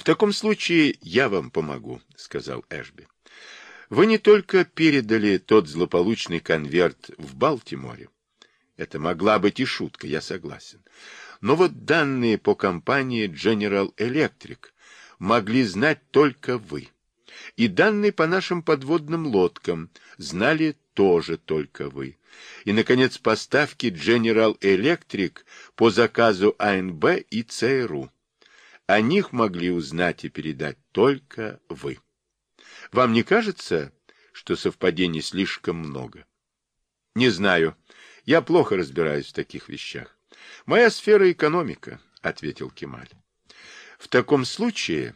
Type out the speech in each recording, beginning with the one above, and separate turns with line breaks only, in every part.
В таком случае я вам помогу, сказал Эшби. Вы не только передали тот злополучный конверт в Балтиморе. Это могла быть и шутка, я согласен. Но вот данные по компании General Electric могли знать только вы. И данные по нашим подводным лодкам знали тоже только вы. И, наконец, поставки General Electric по заказу АНБ и ЦРУ. О них могли узнать и передать только вы. Вам не кажется, что совпадений слишком много? Не знаю. Я плохо разбираюсь в таких вещах. Моя сфера экономика, ответил Кемаль. В таком случае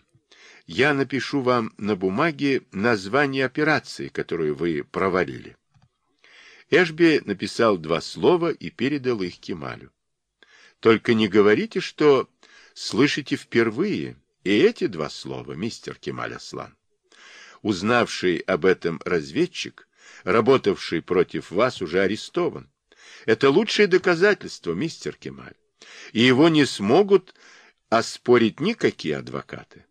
я напишу вам на бумаге название операции, которую вы провалили. Эшби написал два слова и передал их Кемалю. Только не говорите, что слышите впервые и эти два слова, мистер Кемаль Аслан. Узнавший об этом разведчик, работавший против вас, уже арестован. Это лучшее доказательство, мистер Кемаль. И его не смогут оспорить никакие адвокаты.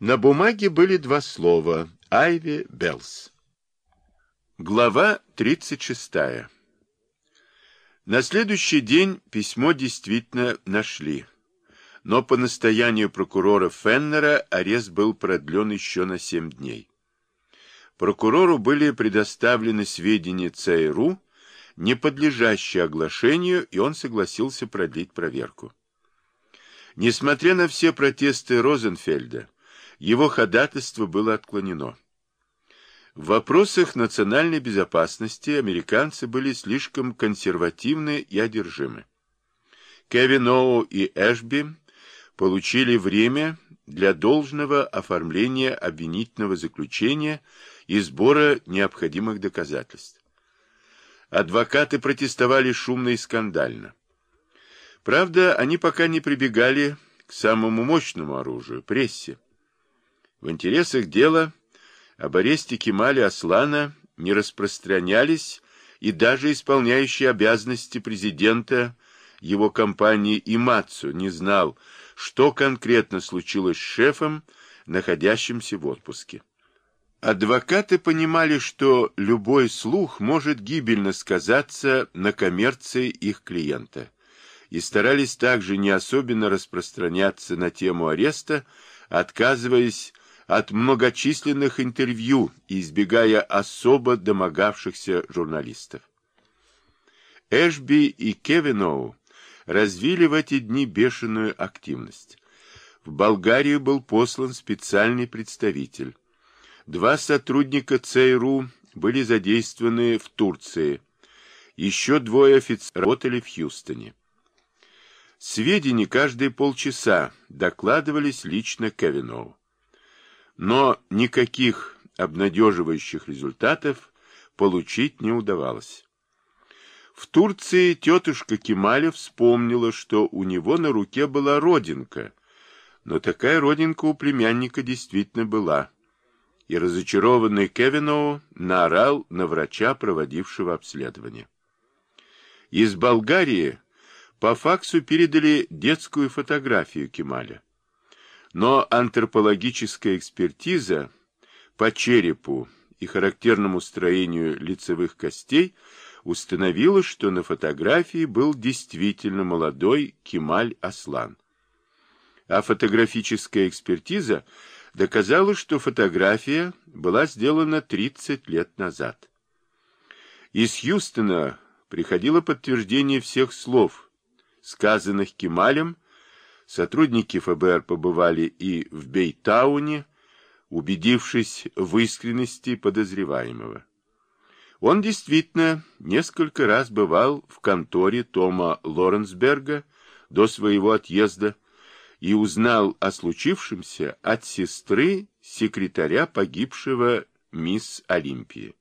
На бумаге были два слова «Айви Беллс». Глава 36. На следующий день письмо действительно нашли но по настоянию прокурора Феннера арест был продлен еще на семь дней. Прокурору были предоставлены сведения ЦРУ, не подлежащие оглашению, и он согласился продлить проверку. Несмотря на все протесты Розенфельда, его ходатайство было отклонено. В вопросах национальной безопасности американцы были слишком консервативны и одержимы. Кевин Оу и Эшби получили время для должного оформления обвинительного заключения и сбора необходимых доказательств. Адвокаты протестовали шумно и скандально. Правда, они пока не прибегали к самому мощному оружию – прессе. В интересах дела об аресте Кемали Аслана не распространялись и даже исполняющий обязанности президента его компании Имацу не знал, что конкретно случилось с шефом, находящимся в отпуске. Адвокаты понимали, что любой слух может гибельно сказаться на коммерции их клиента, и старались также не особенно распространяться на тему ареста, отказываясь от многочисленных интервью и избегая особо домогавшихся журналистов. Эшби и Кевиноу развили в эти дни бешеную активность. В Болгарию был послан специальный представитель. Два сотрудника ЦРУ были задействованы в Турции. Еще двое офицеров работали в Хьюстоне. Сведения каждые полчаса докладывались лично Кевинову. Но никаких обнадеживающих результатов получить не удавалось. В Турции тетушка Кемаля вспомнила, что у него на руке была родинка, но такая родинка у племянника действительно была. И разочарованный Кевиноу наорал на врача, проводившего обследование. Из Болгарии по факсу передали детскую фотографию Кемаля. Но антропологическая экспертиза по черепу и характерному строению лицевых костей – установила, что на фотографии был действительно молодой Кемаль Аслан. А фотографическая экспертиза доказала, что фотография была сделана 30 лет назад. Из Хьюстона приходило подтверждение всех слов, сказанных Кемалем. Сотрудники ФБР побывали и в Бейтауне, убедившись в искренности подозреваемого. Он действительно несколько раз бывал в конторе Тома Лоренсберга до своего отъезда и узнал о случившемся от сестры секретаря погибшего мисс Олимпии.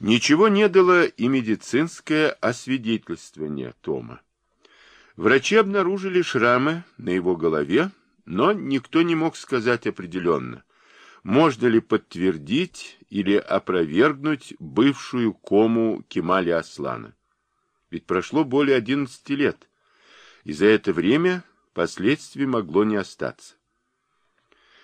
Ничего не дало и медицинское освидетельствование Тома. Врачи обнаружили шрамы на его голове, но никто не мог сказать определенно, можно ли подтвердить или опровергнуть бывшую кому Кемали Аслана. Ведь прошло более 11 лет, и за это время последствий могло не остаться.